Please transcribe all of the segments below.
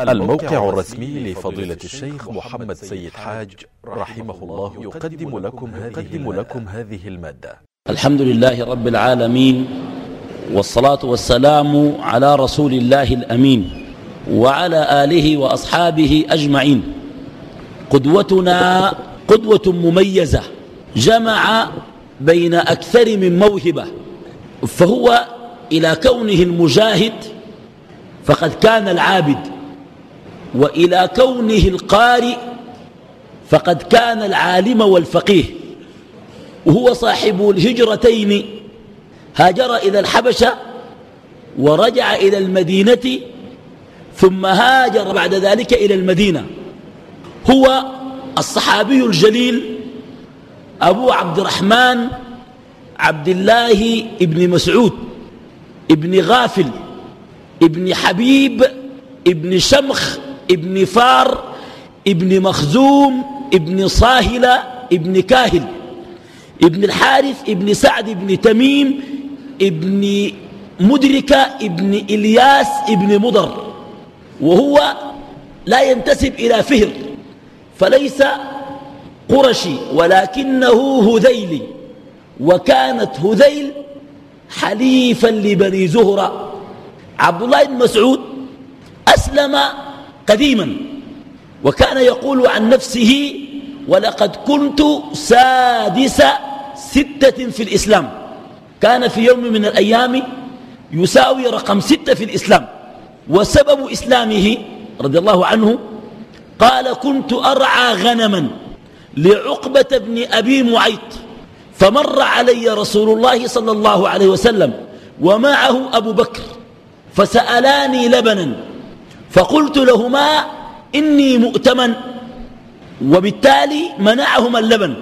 الموقع الرسمي لفضيلة الشيخ محمد سيد حاج رحمه الله يقدم لكم هذه, لكم هذه المادة. الحمد لله رب العالمين والصلاة والسلام على رسول الله الأمين وعلى آله وأصحابه أجمعين. قدوتنا قدوة مميزة جمع بين أكثر من موهبة فهو إلى كونه المجاهد فقد كان العابد. وإلى كونه القارئ فقد كان العالم والفقيه وهو صاحب الهجرتين. هاجر إلى الحبشة ورجع إلى المدينة ثم هاجر بعد ذلك إلى المدينة. هو الصحابي الجليل أبو عبد الرحمن عبد الله ابن مسعود ابن غافل ابن حبيب ابن شمخ ابن فار ابن مخزوم ابن صاهلة ابن كاهل ابن الحارث ابن سعد ابن تميم ابن مدركة ابن إلياس ابن مضر. وهو لا ينتسب إلى فهر فليس قرشي ولكنه هذيلي. وكانت هذيل حليفا لبني زهرة. عبد الله بن مسعود أسلم قديما وكان يقول عن نفسه ولقد كنت سادس ستة في الإسلام. كان في يوم من الأيام يساوي رقم ستة في الإسلام. وسبب إسلامه رضي الله عنه قال كنت أرعى غنما لعقبة بن أبي معيط فمر علي رسول الله صلى الله عليه وسلم ومعه أبو بكر فسألاني لبنا فقلت لهما إني مؤتمن وبالتالي منعهما اللبن.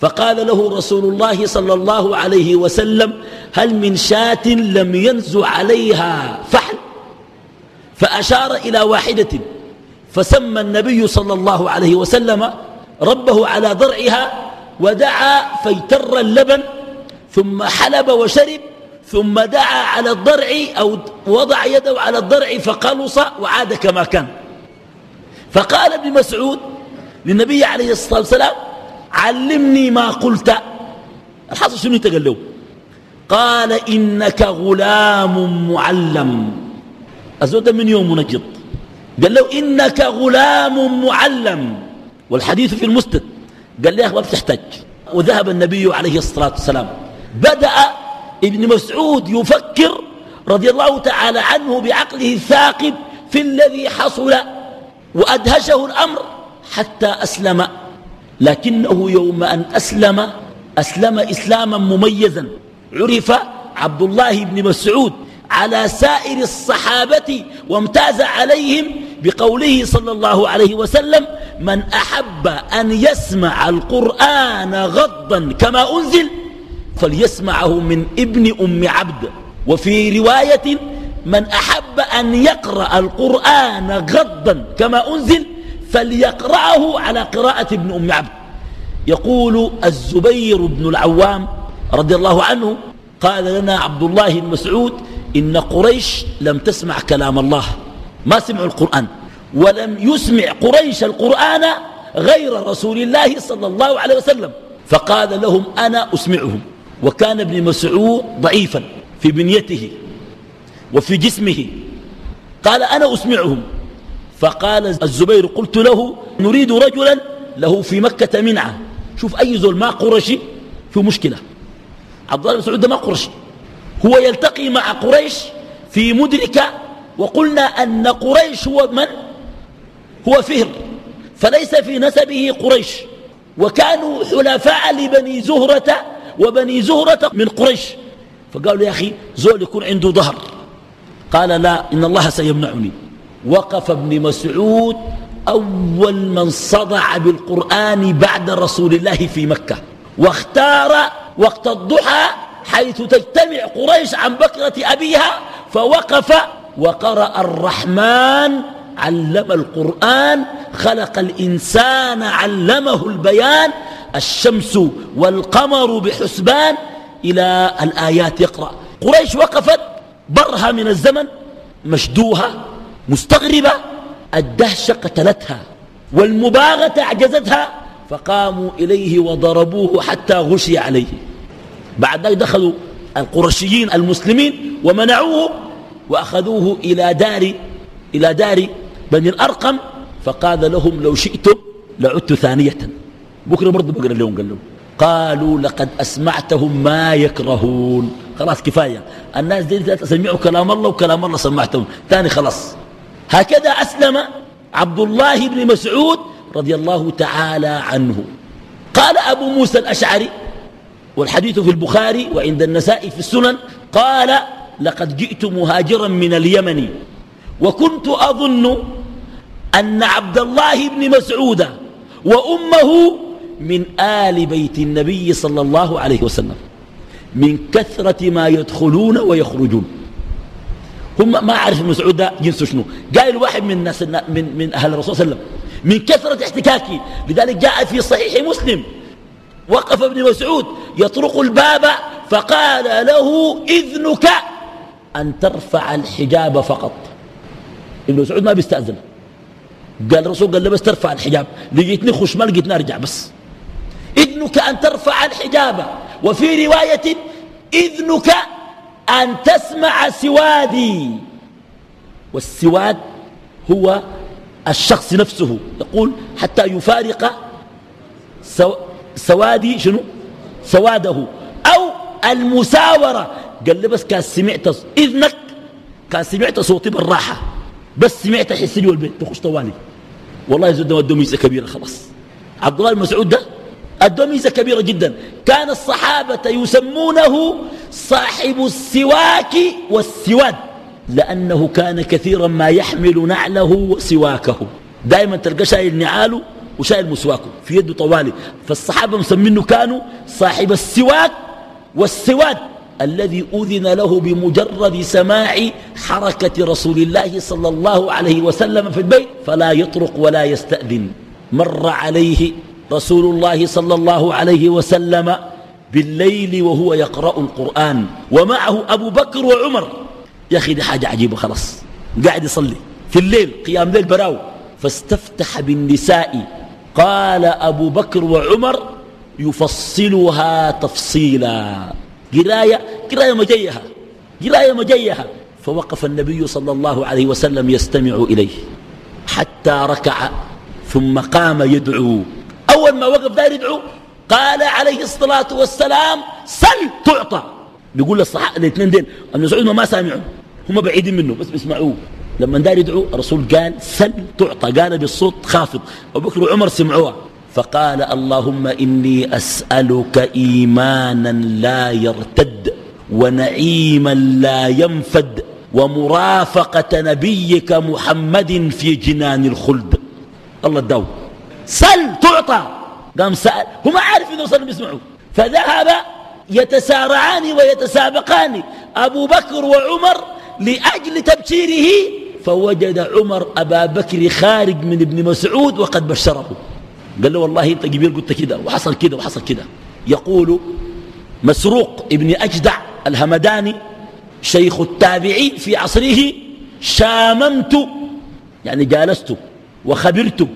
فقال له رسول الله صلى الله عليه وسلم هل من شاة لم ينز عليها فحل؟ فأشار إلى واحدة فسمى النبي صلى الله عليه وسلم ربه على ضرعها ودعا فيتر اللبن ثم حلب وشرب ثم دعا على الضرع أو وضع يده على الضرع فقلص وعاد كما كان. فقال ابن مسعود للنبي عليه الصلاة والسلام علمني ما قلت. الحصل شنو قال له؟ قال إنك غلام معلم. الزود من يوم منجد قال له إنك غلام معلم. والحديث في المسند. قال لي ما بتحتاج. وذهب النبي عليه الصلاة والسلام. بدأ ابن مسعود يفكر رضي الله تعالى عنه بعقله الثاقب في الذي حصل وأدهشه الأمر حتى أسلم. لكنه يوم أن أسلم أسلم إسلاما مميزا. عرف عبد الله بن مسعود على سائر الصحابة وامتاز عليهم بقوله صلى الله عليه وسلم من أحب أن يسمع القرآن غضا كما أنزل فليسمعه من ابن أم عبد. وفي رواية من أحب أن يقرأ القرآن غضا كما أنزل فليقرأه على قراءة ابن أم عبد. يقول الزبير بن العوام رضي الله عنه قال لنا عبد الله بن مسعود إن قريش لم تسمع كلام الله ما سمعوا القرآن ولم يسمع قريش القرآن غير رسول الله صلى الله عليه وسلم. فقال لهم أنا أسمعهم. وكان ابن مسعود ضعيفا في بنيته وفي جسمه. قال أنا أسمعهم. فقال الزبير قلت له نريد رجلا له في مكة منعة. شوف أي زول ما قرشي في مشكلة. عبد الله بن مسعود ما قرشي هو يلتقي مع قريش في مدركة وقلنا أن قريش هو من؟ هو فهر. فليس في نسبه قريش. وكانوا حلفاء لبني زهرة وبني زهرة من قريش. فقالوا يا أخي زول يكون عنده ظهر. قال لا إن الله سيمنعني. وقف ابن مسعود أول من صدع بالقرآن بعد رسول الله في مكة. واختار وقت الضحى حيث تجتمع قريش عن بكرة أبيها فوقف وقرأ الرحمن علم القرآن خلق الإنسان علمه البيان الشمس والقمر بحسبان إلى الآيات يقرأ. قريش وقفت برها من الزمن مشدوها مستغربة الدهشة قتلتها والمباغة أعجزتها فقاموا إليه وضربوه حتى غشي عليه. بعد ذلك دخلوا القرشيين المسلمين ومنعوه وأخذوه إلى دار إلى دار بني الأرقم فقال لهم لو شئتم لعدت ثانية. بكرة برضه بقرا لهم قال لهم قالوا لقد أسمعتهم ما يكرهون. خلاص كفاية. الناس دي تسمعوا كلام الله وكلام الله سمعتهم. ثاني خلاص. هكذا أسلم عبد الله بن مسعود رضي الله تعالى عنه. قال أبو موسى الأشعري والحديث في البخاري وعند النساء في السنن قال لقد جئت مهاجرا من اليمن وكنت أظن أن عبد الله بن مسعود وأمه من آل بيت النبي صلى الله عليه وسلم من كثرة ما يدخلون ويخرجون. هم ما أعرف مسعود ده جنسه شنو. قال واحد من الناس من, من أهل الرسول صلى الله عليه وسلم من كثرة احتكاكي. لذلك جاء في صحيح مسلم وقف ابن مسعود يطرق الباب فقال له إذنك أن ترفع الحجاب فقط. ابن مسعود ما بيستأذن. قال الرسول قال له بس ترفع الحجاب. لقيتني خش ما لقيتني أرجع بس. إذنك أن ترفع الحجاب. وفي رواية إذنك أن تسمع سوادي. والسواد هو الشخص نفسه. يقول حتى يفارق سو سوادي شنو؟ سواده. أو المساورة. قال لي بس كان سمعت إذنك كان سمعت صوتي بالراحة. بس سمعت حسني والبيت. تخش طوالي والله يزود ودوا ميزة كبيرة خلاص. عبد الله المسعود ده ادوا ميزة كبيرة جدا. كان الصحابة يسمونه صاحب السواك والسواد لأنه كان كثيرا ما يحمل نعله وسواكه. دائما تلقى شايل نعاله وشايل مسواكه في يده طوالي. فالصحابة مسمينه كانوا صاحب السواك والسواد الذي أذن له بمجرد سماع حركة رسول الله صلى الله عليه وسلم في البيت فلا يطرق ولا يستأذن. مر عليه رسول الله صلى الله عليه وسلم بالليل وهو يقرأ القرآن. ومعه أبو بكر وعمر. يا أخي دي حاجة عجيبة خلاص. قاعد يصلي. في الليل قيام ليل براو. فاستفتح بالنساء. قال أبو بكر وعمر يفصلها تفصيلا. قراية قراية مجيها قراية مجيها فوقف النبي صلى الله عليه وسلم يستمع إليه. حتى ركع ثم قام يدعو. أول ما وقف دار يدعو قال عليه الصلاة والسلام سل تعطى. بيقول للصحابة الاثنين دين. أبن مسعود ما سامعوا هم بعيدين منه بس بيسمعوه. لما دار يدعو الرسول قال سل تعطى. قال بالصوت خافض أبو بكر وعمر سمعوها. فقال اللهم إني أسألك إيمانا لا يرتد ونعيما لا ينفد ومرافقة نبيك محمد في جنان الخلد. الله الدو سل! تعطى قام سأل هم عارف إنه صلى بيسمعوا فذهب يتسارعان ويتسابقان أبو بكر وعمر لأجل تبشيره فوجد عمر أبا بكر خارج من ابن مسعود وقد بشره. قال له والله أنت جبير قلت كده وحصل كده وحصل كده. يقول مسروق ابن أجدع الهمداني شيخ التابعين في عصره شاممت يعني جالست وخبرت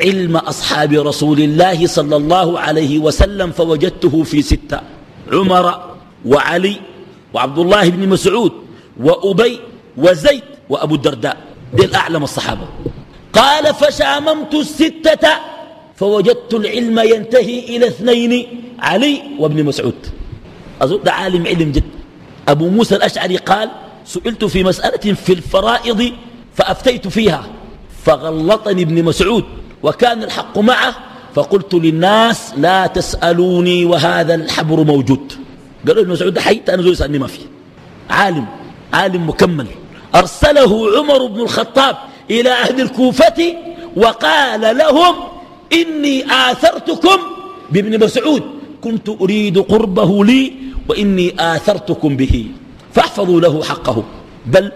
علم أصحاب رسول الله صلى الله عليه وسلم فوجدته في ستة عمر وعلي وعبد الله بن مسعود وأبي وزيد وأبو الدرداء. دي الأعلم الصحابة. قال فشاممت الستة فوجدت العلم ينتهي إلى اثنين علي وابن مسعود. أظن ده عالم علم جد. أبو موسى الأشعري قال سئلت في مسألة في الفرائض فأفتيت فيها فغلطني ابن مسعود. وكان الحق معه فقلت للناس لا تسألوني وهذا الحبر موجود. قالوا ابن مسعود حيت أنا زول يسألني ما فيه. عالم عالم مكمل. أرسله عمر بن الخطاب إلى أهل الكوفة وقال لهم إني آثرتكم بابن مسعود كنت أريد قربه لي وإني آثرتكم به فاحفظوا له حقه. بل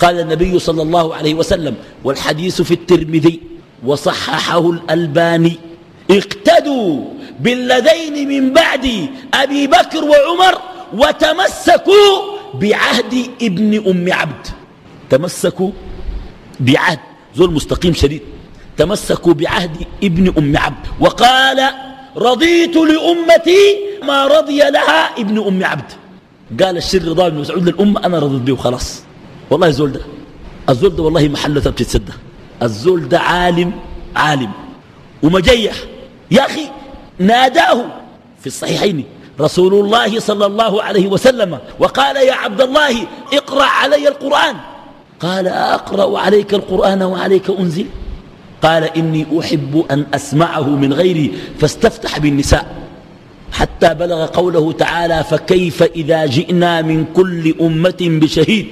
قال النبي صلى الله عليه وسلم والحديث في الترمذي. وصححه الألباني. اقتدوا بالذين من بعد أبي بكر وعمر وتمسكوا بعهد ابن أم عبد. تمسكوا بعهد زول مستقيم شديد. تمسكوا بعهد ابن أم عبد. وقال رضيت لأمتي ما رضي لها ابن أم عبد. قال الشر رضا بن مسعود للأمة أنا رضيت به وخلاص. والله الزول ده الزول ده والله محلته بتتسدى الزول ده عالم عالم. ومجيح يا أخي ناداه في الصحيحين رسول الله صلى الله عليه وسلم وقال يا عبد الله اقرأ علي القرآن. قال أقرأ عليك القرآن وعليك أنزل. قال إني أحب أن أسمعه من غيري فاستفتح بالنساء. حتى بلغ قوله تعالى فكيف إذا جئنا من كل أمة بشهيد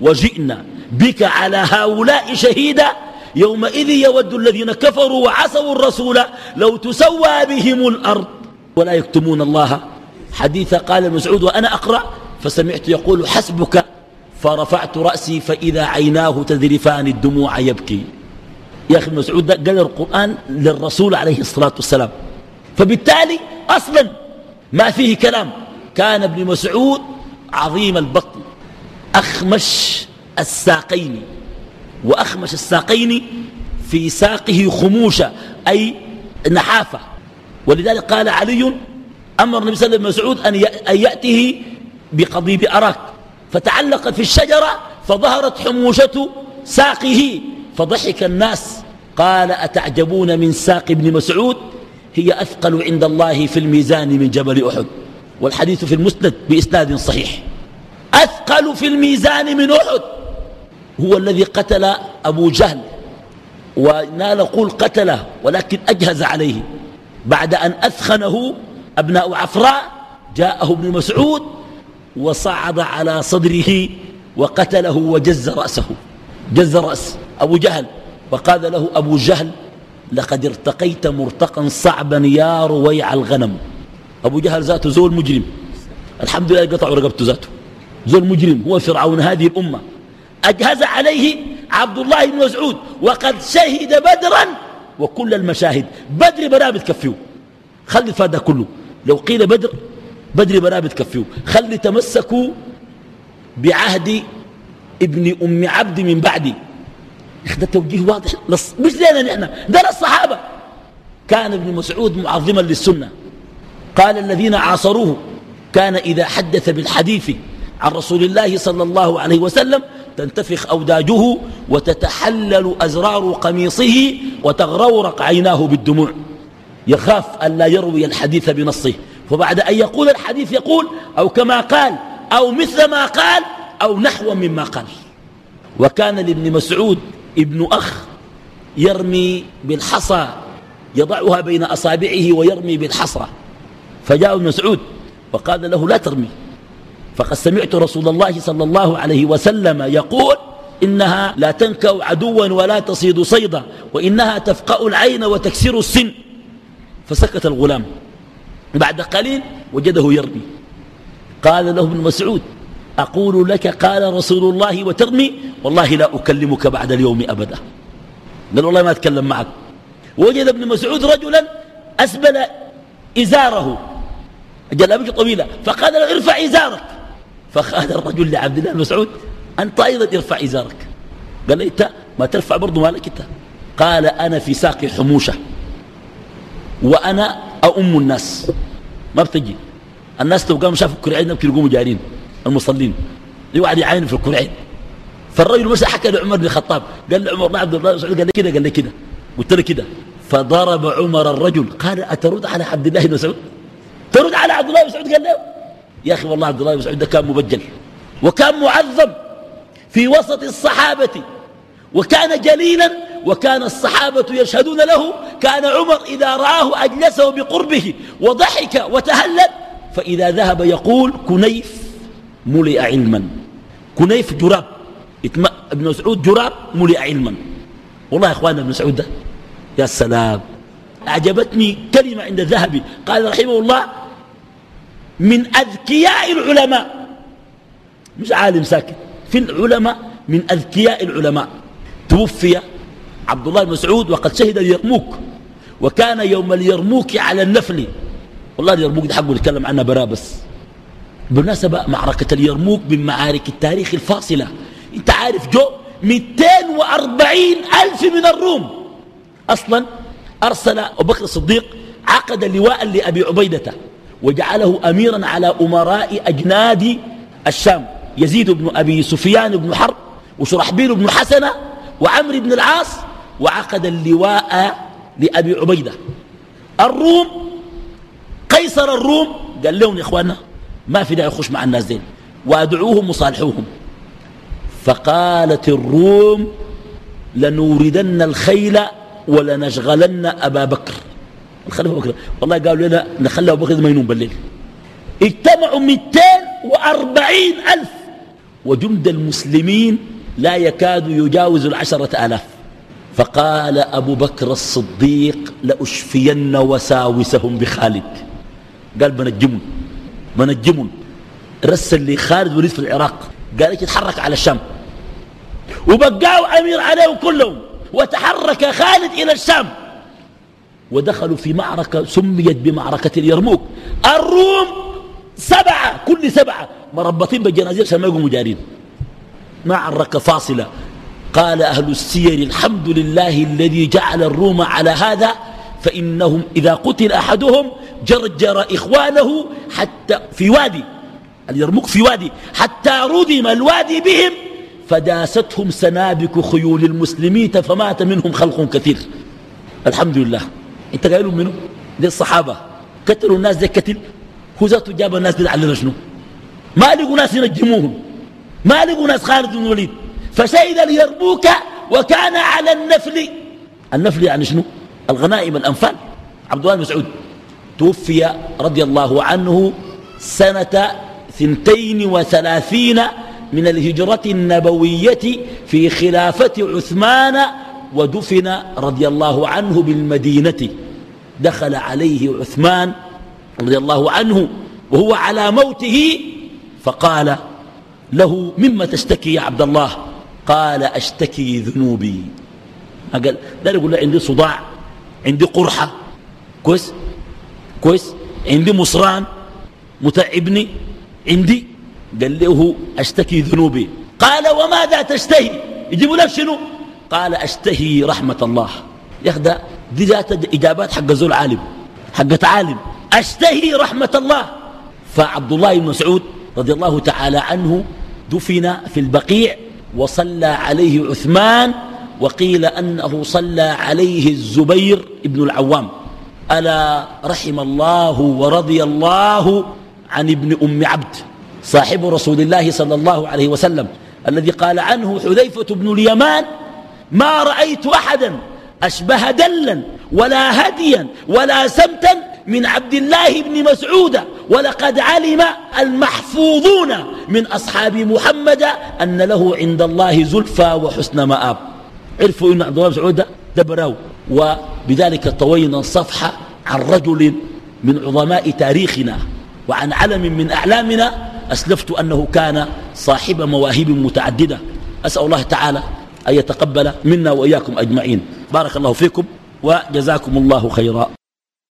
وجئنا بك على هؤلاء شهيدا يومئذ يود الذين كفروا وعصوا الرسول لو تسوى بهم الأرض. ولا يكتمون الله. حديث قال مسعود وأنا أقرأ فسمعت يقول حسبك فرفعت رأسي فإذا عيناه تذرفان الدموع يبكي. يا أخي مسعود ده قال القرآن للرسول عليه الصلاة والسلام. فبالتالي أصلا ما فيه كلام. كان ابن مسعود عظيم البطن. أخمش الساقين. وأخمش الساقين في ساقه خموشة أي نحافة. ولذلك قال علي أمر النبي صلى الله عليه وسلم مسعود أن يأته بقضيب أراك. فتعلق في الشجرة فظهرت حموشة ساقه. فضحك الناس. قال أتعجبون من ساق ابن مسعود؟ هي أثقل عند الله في الميزان من جبل أحد. والحديث في المسند بإسناد صحيح. أثقل في الميزان من أحد. هو الذي قتل أبو جهل ونال قول قتله ولكن أجهز عليه. بعد أن أثخنه أبناء عفراء جاءه ابن مسعود وصعد على صدره وقتله وجز رأسه. جز رأس أبو جهل وقال له أبو جهل لقد ارتقيت مرتقا صعبا يا رويع الغنم. أبو جهل ذاته زول مجرم. الحمد لله قطعوا رقبته ذاته. زول مجرم هو فرعون هذه الأمة. أجهز عليه عبد الله بن مسعود وقد شهد بدرا وكل المشاهد. بدر بلا بتكفيه خلي الفادة كله. لو قيل بدر بدر بلا بتكفيه خلي تمسكوا بعهد ابن أم عبد من بعدي. ده توجيه واضح. مش لنا نحن. ده للصحابة. كان ابن مسعود معظما للسنة. قال الذين عاصروه كان إذا حدث بالحديث عن رسول الله صلى الله عليه وسلم تنتفخ أوداجه وتتحلل أزرار قميصه وتغرورق عيناه بالدموع. يخاف أن لا يروي الحديث بنصه. فبعد أن يقول الحديث يقول أو كما قال أو مثل ما قال أو نحو مما قال. وكان لابن مسعود ابن أخ يرمي بالحصى يضعها بين أصابعه ويرمي بالحصى. فجاء ابن مسعود وقال له لا ترمي. فقد سمعت رسول الله صلى الله عليه وسلم يقول إنها لا تنكأ عدوا ولا تصيد صيدا وإنها تفقأ العين وتكسر السن. فسكت الغلام. بعد قليل وجده يرمي. قال له ابن مسعود أقول لك قال رسول الله وترمي والله لا أكلمك بعد اليوم أبدا. قال والله ما أتكلم معك. وجد ابن مسعود رجلا أسبل إزاره. جلابته طويلة فقال له ارفع إزارك. فقال الرجل لعبد الله مسعود أنت أيضا ارفع إزارك. قال له أنت ما ترفع برضو مالك أنت قال أنا في ساقي حموشة وأنا أؤم الناس. ما بتجي. الناس لو قاموا شافوا الكرعين يمكن يقوموا جارين المصلين. يقعد يعاين في الكرعين؟ فالرجل مسح حكى لعمر بن الخطاب. قال لعمر بن عبد الله قال لي كده قال لي كده. قلت له كده. فضرب عمر الرجل. قال أترد على عبد الله بن مسعود؟ ترد على عبد الله بن مسعود؟ قال له يا أخي والله عبد الله بن مسعود ده كان مبجل وكان معظم في وسط الصحابة وكان جليلا وكان الصحابة يشهدون له كان عمر إذا رآه أجلسه بقربه وضحك وتهلل فإذا ذهب يقول كنيف ملئ علما كنيف جراب ابن مسعود جراب ملئ علما. والله يا اخواننا ابن مسعود ده يا سلام أعجبتني كلمة عند الذهبي قال رحمه الله من أذكياء العلماء. مش عالم ساكت في العلماء من أذكياء العلماء. توفي عبد الله بن مسعود وقد شهد اليرموك. وكان يوم اليرموك على النفل. والله اليرموك ده حقه نتكلم عنها برا بس. بالمناسبة معركة اليرموك من معارك التاريخ الفاصلة. انت عارف جو؟ 240 ألف من الروم. أصلا أرسل أبو بكر الصديق عقد لواء لأبي عبيدة. وجعله أميرا على أمراء أجناد الشام. يزيد بن أبي سفيان بن حرب وشرحبيل بن حسنة وعمر بن العاص وعقد اللواء لأبي عبيدة. الروم قيصر الروم قال لهم يا إخواننا ما في داعي يخش مع الناس دين وأدعوهم وصالحوهم. فقالت الروم لنوردن الخيل ولنشغلن أبا بكر. الخليفة بكر والله قالوا لنا نخلي أبو بكر ما ينوم بالليل. اجتمعوا 240 ألف. وجند المسلمين لا يكاد يجاوز العشرة آلاف. فقال أبو بكر الصديق لأشفين وساوسهم بخالد. قال بنجمون بنجمون رسل لخالد وليد في العراق. قال يتحرك على الشام. وبقاوا أمير عليهم كلهم. وتحرك خالد إلى الشام. ودخلوا في معركة سميت بمعركة اليرموك. الروم سبعة كل سبعة. مربطين بالجنازير عشان ما يقوموا جارين معركة فاصلة. قال أهل السير الحمد لله الذي جعل الروم على هذا فإنهم إذا قتل أحدهم جرجر إخوانه حتى في وادي اليرموك في وادي حتى ردم الوادي بهم فداستهم سنابك خيول المسلمين فمات منهم خلق كثير. الحمد لله. انت قايلهم منه دي الصحابة. قتلوا الناس دي قتل هو ذاته جاب الناس دي علينا شنو؟ ما لقوا ناس ينجموهم. ما لقوا ناس خالد بن الوليد. فشهد اليرموك وكان على النفل. النفل يعني شنو؟ الغنائم الأنفال. عبد الله بن مسعود توفي رضي الله عنه سنة ثنتين وثلاثين من الهجرة النبوية في خلافة عثمان ودفن رضي الله عنه بالمدينة. دخل عليه عثمان رضي الله عنه وهو على موته فقال له مما تشتكي يا عبد الله؟ قال أشتكي ذنوبي. قال؟ لا يقول له عندي صداع عندي قرحة كويس كويس عندي مصران متعبني عندي. قال له أشتكي ذنوبي. قال وماذا تشتهي؟ يجيبوا لك شنو؟ قال أشتهي رحمة الله. ياخد دي ذات إجابات حق زول عالم حق عالم. أشتهي رحمة الله. فعبد الله بن مسعود رضي الله تعالى عنه دفن في البقيع وصلى عليه عثمان وقيل أنه صلى عليه الزبير ابن العوام. ألا رحم الله ورضي الله عن ابن أم عبد صاحب رسول الله صلى الله عليه وسلم الذي قال عنه حذيفة بن اليمان ما رأيت أحدا أشبه دلا ولا هديا ولا سمتا من عبد الله بن مسعود ولقد علم المحفوظون من أصحاب محمد أن له عند الله زلفى وحسن مآب. عرفوا أن عبد الله بن مسعود ده براو وبذلك طوينا الصفحة عن رجل من عظماء تاريخنا وعن علم من أعلامنا أسلفت أنه كان صاحب مواهب متعددة. أسأل الله تعالى أن يتقبل منا وإياكم أجمعين. بارك الله فيكم وجزاكم الله خيرا.